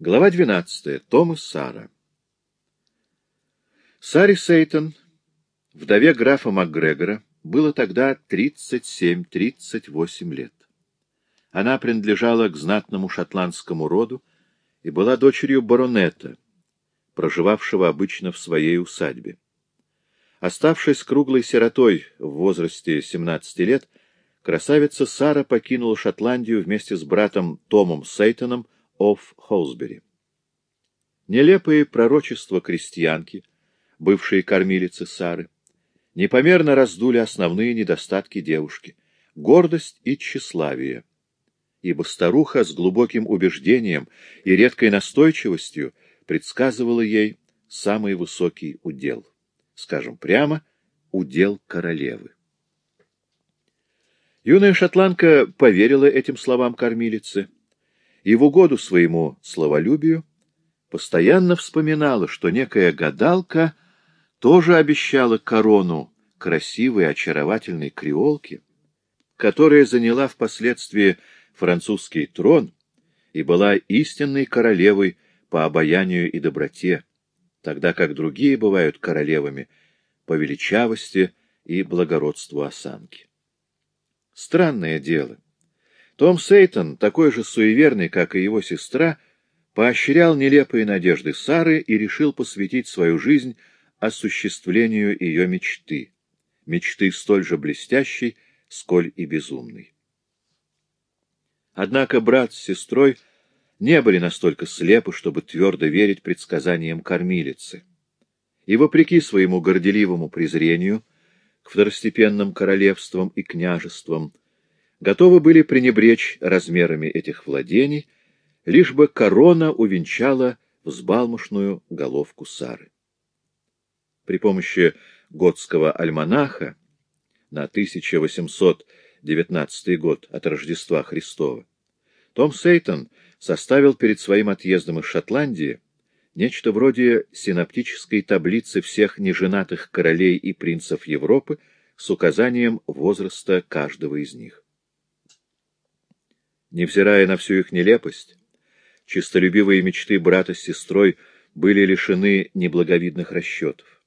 Глава 12. Том и Сара. Саре Сейтон, вдове графа МакГрегора, было тогда 37-38 лет. Она принадлежала к знатному шотландскому роду и была дочерью баронета, проживавшего обычно в своей усадьбе. Оставшись круглой сиротой в возрасте 17 лет, красавица Сара покинула Шотландию вместе с братом Томом Сейтоном оф Холсбери. Нелепые пророчества крестьянки, бывшие кормилицы Сары, непомерно раздули основные недостатки девушки — гордость и тщеславие. Ибо старуха с глубоким убеждением и редкой настойчивостью предсказывала ей самый высокий удел. Скажем прямо, удел королевы. Юная шотландка поверила этим словам кормилицы и в угоду своему словолюбию постоянно вспоминала, что некая гадалка тоже обещала корону красивой, очаровательной креолки, которая заняла впоследствии французский трон и была истинной королевой по обаянию и доброте, тогда как другие бывают королевами по величавости и благородству осанки. Странное дело — том Сейтон, такой же суеверный, как и его сестра, поощрял нелепые надежды Сары и решил посвятить свою жизнь осуществлению ее мечты, мечты столь же блестящей, сколь и безумной. Однако брат с сестрой не были настолько слепы, чтобы твердо верить предсказаниям кормилицы. И вопреки своему горделивому презрению к второстепенным королевствам и княжествам, готовы были пренебречь размерами этих владений, лишь бы корона увенчала взбалмошную головку Сары. При помощи готского альманаха на 1819 год от Рождества Христова Том Сейтон составил перед своим отъездом из Шотландии нечто вроде синоптической таблицы всех неженатых королей и принцев Европы с указанием возраста каждого из них. Невзирая на всю их нелепость, чистолюбивые мечты брата с сестрой были лишены неблаговидных расчетов.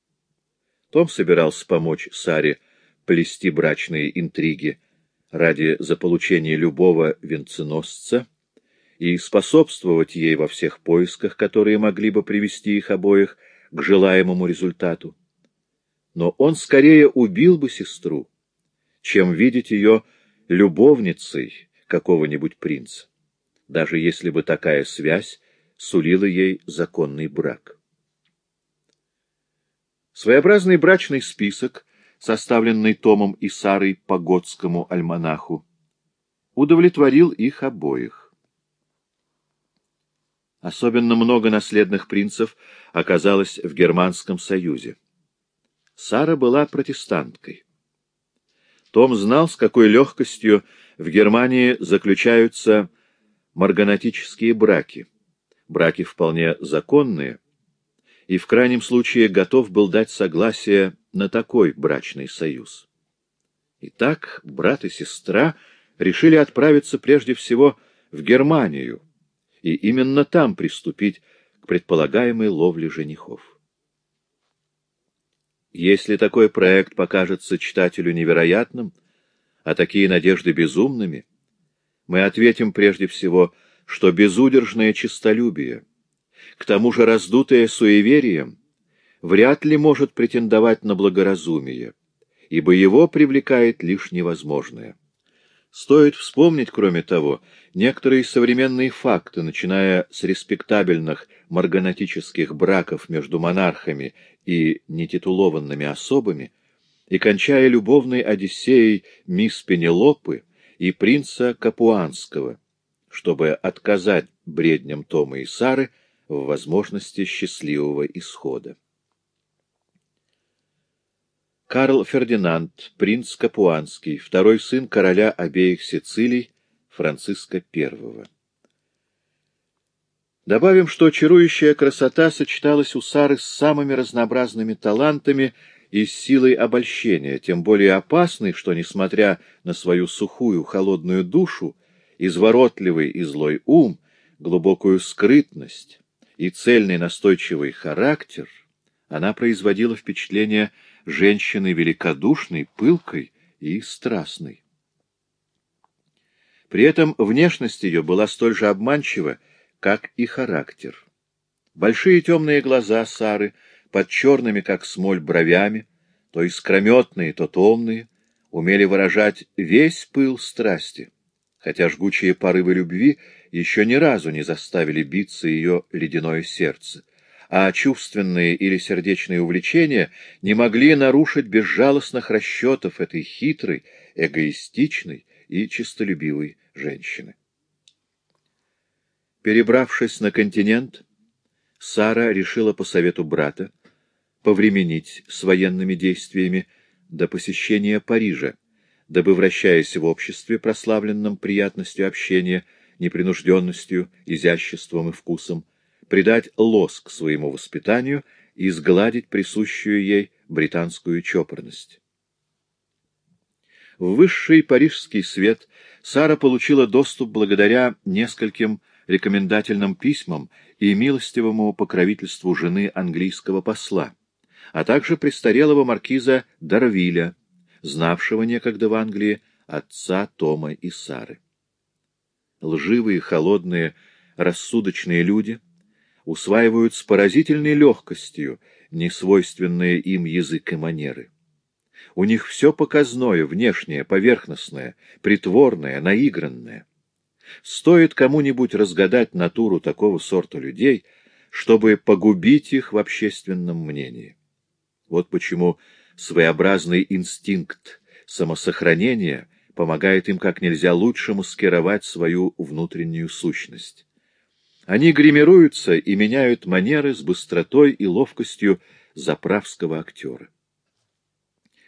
Том собирался помочь Саре плести брачные интриги ради заполучения любого венценосца и способствовать ей во всех поисках, которые могли бы привести их обоих к желаемому результату. Но он скорее убил бы сестру, чем видеть ее любовницей какого-нибудь принца, даже если бы такая связь сулила ей законный брак. Своеобразный брачный список, составленный Томом и Сарой по готскому альманаху, удовлетворил их обоих. Особенно много наследных принцев оказалось в Германском союзе. Сара была протестанткой. Том знал, с какой легкостью в Германии заключаются марганатические браки, браки вполне законные, и в крайнем случае готов был дать согласие на такой брачный союз. Итак, брат и сестра решили отправиться прежде всего в Германию и именно там приступить к предполагаемой ловле женихов. Если такой проект покажется читателю невероятным, а такие надежды безумными, мы ответим прежде всего, что безудержное честолюбие, к тому же раздутое суеверием, вряд ли может претендовать на благоразумие, ибо его привлекает лишь невозможное. Стоит вспомнить, кроме того, некоторые современные факты, начиная с респектабельных марганатических браков между монархами и нетитулованными особами, и кончая любовной одиссеей мисс Пенелопы и принца Капуанского, чтобы отказать бредням Тома и Сары в возможности счастливого исхода. Карл Фердинанд, принц Капуанский, второй сын короля обеих Сицилий, Франциска I. Добавим, что чарующая красота сочеталась у Сары с самыми разнообразными талантами и силой обольщения, тем более опасной, что, несмотря на свою сухую, холодную душу, изворотливый и злой ум, глубокую скрытность и цельный настойчивый характер, она производила впечатление женщины великодушной, пылкой и страстной. При этом внешность ее была столь же обманчива, как и характер. Большие темные глаза Сары, под черными, как смоль, бровями, то искрометные, то томные, умели выражать весь пыл страсти, хотя жгучие порывы любви еще ни разу не заставили биться ее ледяное сердце, а чувственные или сердечные увлечения не могли нарушить безжалостных расчетов этой хитрой, эгоистичной и честолюбивой женщины. Перебравшись на континент, Сара решила по совету брата повременить с военными действиями до посещения Парижа, дабы, вращаясь в обществе, прославленном приятностью общения, непринужденностью, изяществом и вкусом, придать лоск своему воспитанию и сгладить присущую ей британскую чопорность. В высший парижский свет Сара получила доступ благодаря нескольким рекомендательным письмам и милостивому покровительству жены английского посла, а также престарелого маркиза Дарвиля, знавшего некогда в Англии отца Тома и Сары. Лживые, холодные, рассудочные люди усваивают с поразительной легкостью несвойственные им язык и манеры. У них все показное, внешнее, поверхностное, притворное, наигранное. Стоит кому-нибудь разгадать натуру такого сорта людей, чтобы погубить их в общественном мнении. Вот почему своеобразный инстинкт самосохранения помогает им как нельзя лучше маскировать свою внутреннюю сущность. Они гримируются и меняют манеры с быстротой и ловкостью заправского актера.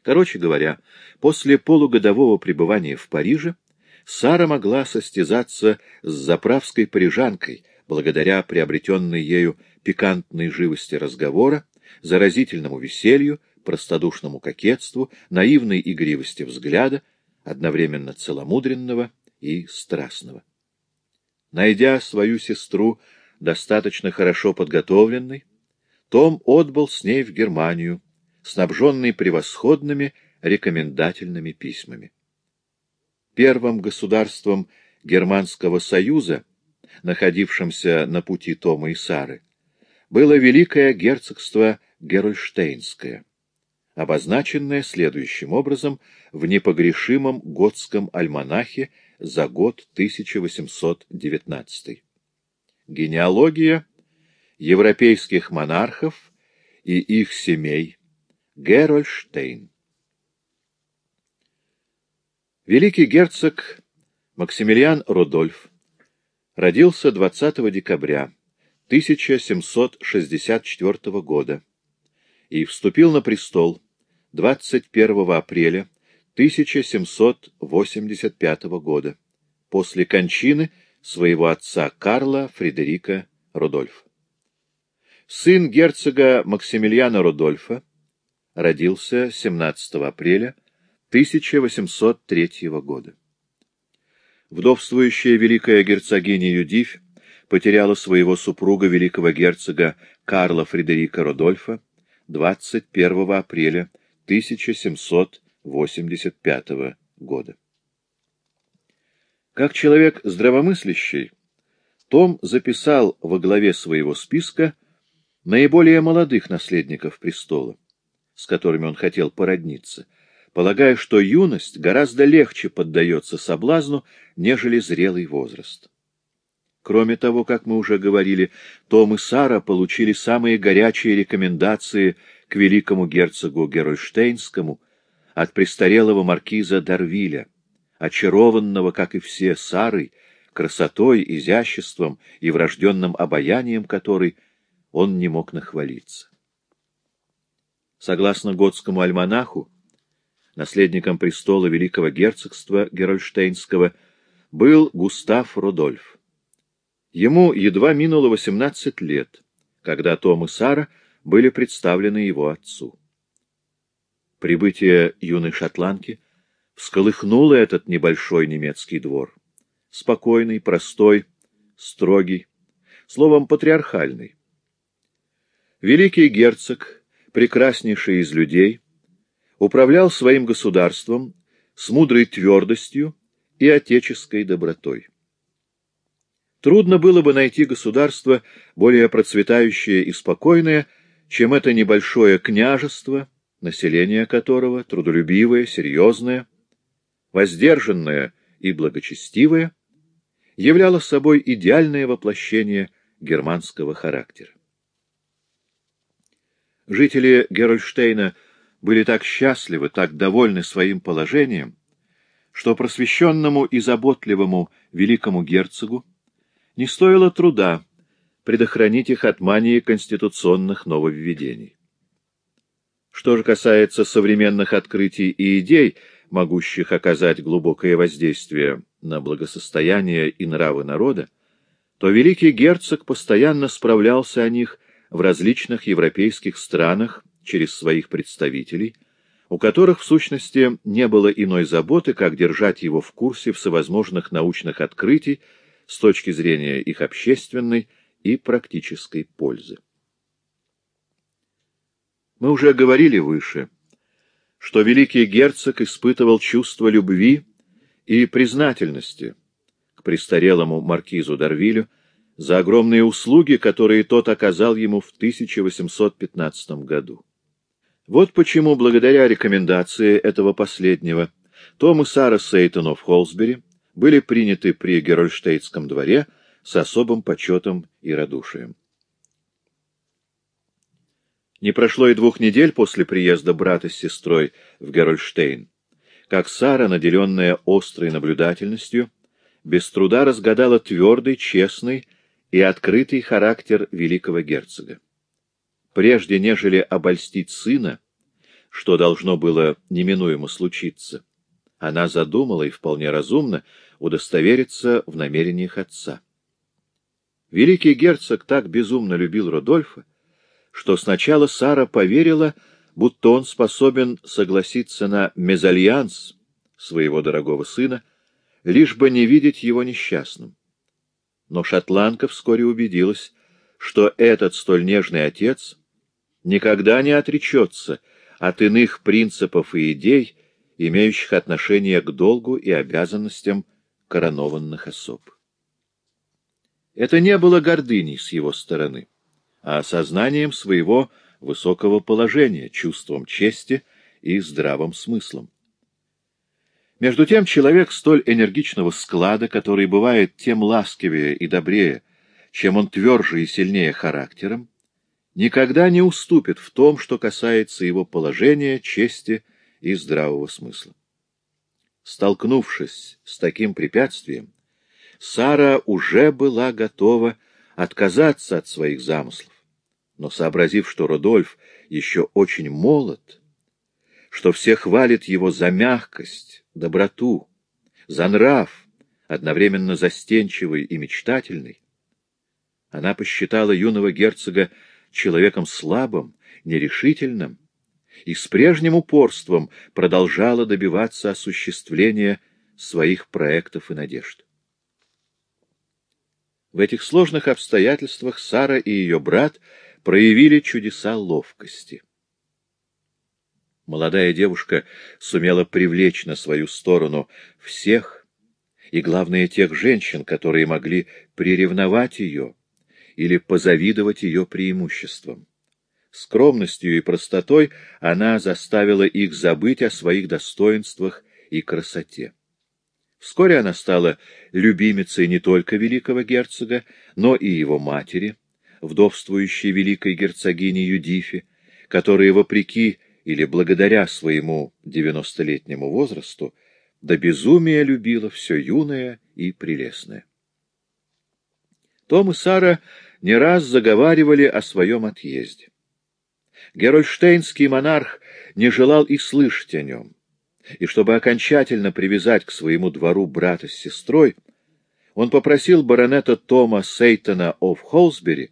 Короче говоря, после полугодового пребывания в Париже Сара могла состязаться с заправской парижанкой благодаря приобретенной ею пикантной живости разговора, заразительному веселью, простодушному кокетству, наивной игривости взгляда, одновременно целомудренного и страстного. Найдя свою сестру достаточно хорошо подготовленной, Том отбыл с ней в Германию, снабженный превосходными рекомендательными письмами. Первым государством Германского союза, находившимся на пути Тома и Сары, было Великое герцогство Герольштейнское, обозначенное следующим образом в непогрешимом готском альманахе за год 1819. Генеалогия европейских монархов и их семей Герольштейн. Великий герцог Максимилиан Рудольф родился 20 декабря 1764 года и вступил на престол 21 апреля 1785 года после кончины своего отца Карла Фредерика Рудольфа. Сын герцога Максимилиана Рудольфа родился 17 апреля 1803 года. Вдовствующая великая герцогиня Юдивь потеряла своего супруга великого герцога Карла Фредерика Родольфа 21 апреля 1785 года. Как человек здравомыслящий, Том записал во главе своего списка наиболее молодых наследников престола, с которыми он хотел породниться, полагая, что юность гораздо легче поддается соблазну, нежели зрелый возраст. Кроме того, как мы уже говорили, Том и Сара получили самые горячие рекомендации к великому герцогу Герольштейнскому от престарелого маркиза Дарвиля, очарованного, как и все, Сарой, красотой, изяществом и врожденным обаянием которой он не мог нахвалиться. Согласно готскому альманаху, наследником престола великого герцогства Герольштейнского был Густав Рудольф. Ему едва минуло 18 лет, когда Том и Сара были представлены его отцу. Прибытие юной шотландки всколыхнуло этот небольшой немецкий двор. Спокойный, простой, строгий, словом, патриархальный. Великий герцог, прекраснейший из людей, управлял своим государством с мудрой твердостью и отеческой добротой. Трудно было бы найти государство более процветающее и спокойное, чем это небольшое княжество, население которого трудолюбивое, серьезное, воздержанное и благочестивое, являло собой идеальное воплощение германского характера. Жители Герольштейна были так счастливы, так довольны своим положением, что просвещенному и заботливому великому герцогу не стоило труда предохранить их от мании конституционных нововведений. Что же касается современных открытий и идей, могущих оказать глубокое воздействие на благосостояние и нравы народа, то великий герцог постоянно справлялся о них в различных европейских странах через своих представителей, у которых, в сущности, не было иной заботы, как держать его в курсе всевозможных научных открытий с точки зрения их общественной и практической пользы. Мы уже говорили выше, что великий герцог испытывал чувство любви и признательности к престарелому маркизу Дарвилю за огромные услуги, которые тот оказал ему в 1815 году. Вот почему, благодаря рекомендации этого последнего, Том и Сара Сейтон в Холсбери были приняты при Герольштейтском дворе с особым почетом и радушием. Не прошло и двух недель после приезда брата с сестрой в Герольштейн, как Сара, наделенная острой наблюдательностью, без труда разгадала твердый, честный и открытый характер великого герцога. Прежде нежели обольстить сына, что должно было неминуемо случиться, она задумала и вполне разумно удостовериться в намерениях отца. Великий герцог так безумно любил Родольфа, что сначала Сара поверила, будто он способен согласиться на мезальянс своего дорогого сына, лишь бы не видеть его несчастным. Но шотландка вскоре убедилась, что этот столь нежный отец никогда не отречется от иных принципов и идей, имеющих отношение к долгу и обязанностям коронованных особ. Это не было гордыней с его стороны, а осознанием своего высокого положения, чувством чести и здравым смыслом. Между тем, человек столь энергичного склада, который бывает тем ласкивее и добрее, чем он тверже и сильнее характером, никогда не уступит в том, что касается его положения, чести и здравого смысла. Столкнувшись с таким препятствием, Сара уже была готова отказаться от своих замыслов, но, сообразив, что Родольф еще очень молод, что все хвалят его за мягкость, доброту, за нрав, одновременно застенчивый и мечтательный, она посчитала юного герцога человеком слабым, нерешительным, и с прежним упорством продолжала добиваться осуществления своих проектов и надежд. В этих сложных обстоятельствах Сара и ее брат проявили чудеса ловкости. Молодая девушка сумела привлечь на свою сторону всех, и, главное, тех женщин, которые могли приревновать ее или позавидовать ее преимуществам. Скромностью и простотой она заставила их забыть о своих достоинствах и красоте. Вскоре она стала любимицей не только великого герцога, но и его матери, вдовствующей великой герцогини Юдифи, которая, вопреки или благодаря своему девяностолетнему возрасту, до безумия любила все юное и прелестное. Том и Сара не раз заговаривали о своем отъезде. Герольштейнский монарх не желал и слышать о нем, и чтобы окончательно привязать к своему двору брата с сестрой, он попросил баронета Тома Сейтона оф Холсбери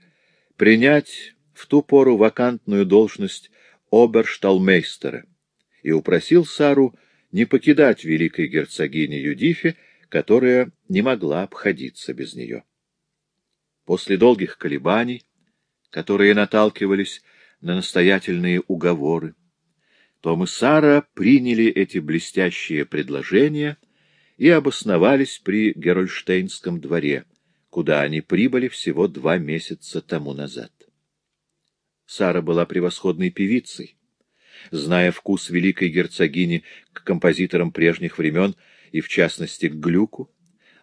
принять в ту пору вакантную должность обершталмейстера и упросил Сару не покидать великой герцогини Юдифи, которая не могла обходиться без нее. После долгих колебаний, которые наталкивались на настоятельные уговоры, том и Сара приняли эти блестящие предложения и обосновались при Герольштейнском дворе, куда они прибыли всего два месяца тому назад. Сара была превосходной певицей. Зная вкус великой герцогини к композиторам прежних времен и, в частности, к Глюку,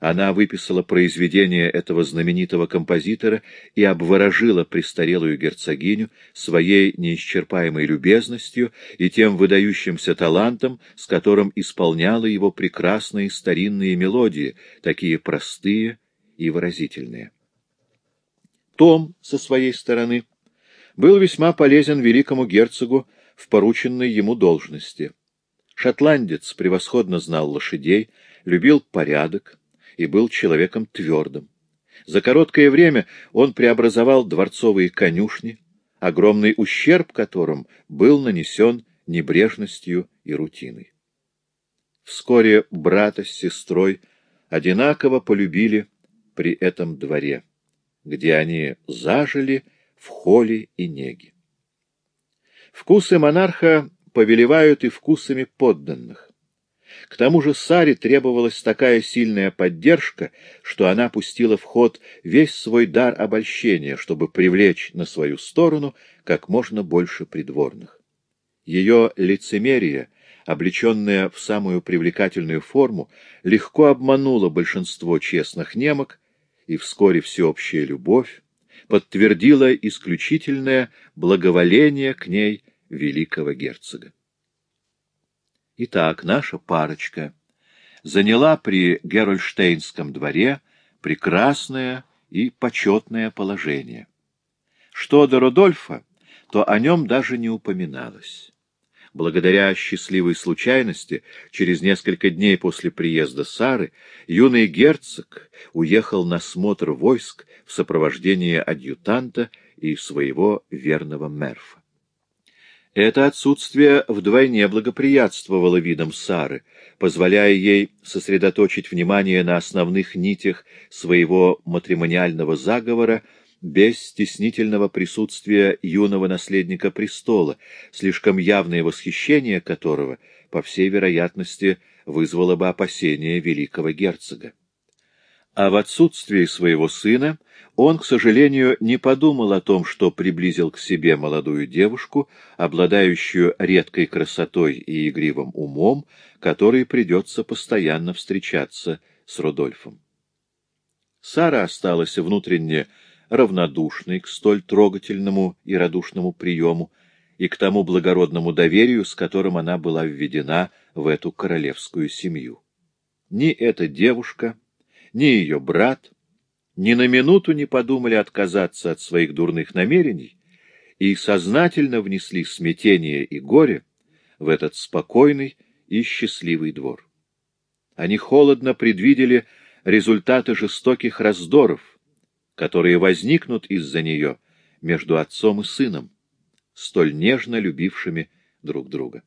она выписала произведение этого знаменитого композитора и обворожила престарелую герцогиню своей неисчерпаемой любезностью и тем выдающимся талантом, с которым исполняла его прекрасные старинные мелодии, такие простые и выразительные. Том, со своей стороны, был весьма полезен великому герцогу в порученной ему должности. Шотландец превосходно знал лошадей, любил порядок, и был человеком твердым. За короткое время он преобразовал дворцовые конюшни, огромный ущерб которым был нанесен небрежностью и рутиной. Вскоре брата с сестрой одинаково полюбили при этом дворе, где они зажили в холе и неге. Вкусы монарха повелевают и вкусами подданных. К тому же Саре требовалась такая сильная поддержка, что она пустила в ход весь свой дар обольщения, чтобы привлечь на свою сторону как можно больше придворных. Ее лицемерие, облеченное в самую привлекательную форму, легко обмануло большинство честных немок, и вскоре всеобщая любовь подтвердила исключительное благоволение к ней великого герцога. Итак, наша парочка заняла при Герольштейнском дворе прекрасное и почетное положение. Что до Рудольфа, то о нем даже не упоминалось. Благодаря счастливой случайности, через несколько дней после приезда Сары, юный герцог уехал на смотр войск в сопровождении адъютанта и своего верного мерфа. Это отсутствие вдвойне благоприятствовало видам Сары, позволяя ей сосредоточить внимание на основных нитях своего матримониального заговора без стеснительного присутствия юного наследника престола, слишком явное восхищение которого, по всей вероятности, вызвало бы опасения великого герцога. А в отсутствии своего сына он, к сожалению, не подумал о том, что приблизил к себе молодую девушку, обладающую редкой красотой и игривым умом, которой придется постоянно встречаться с Рудольфом. Сара осталась внутренне равнодушной к столь трогательному и радушному приему и к тому благородному доверию, с которым она была введена в эту королевскую семью. Ни эта девушка, ни ее брат — ни на минуту не подумали отказаться от своих дурных намерений и сознательно внесли смятение и горе в этот спокойный и счастливый двор. Они холодно предвидели результаты жестоких раздоров, которые возникнут из-за нее между отцом и сыном, столь нежно любившими друг друга.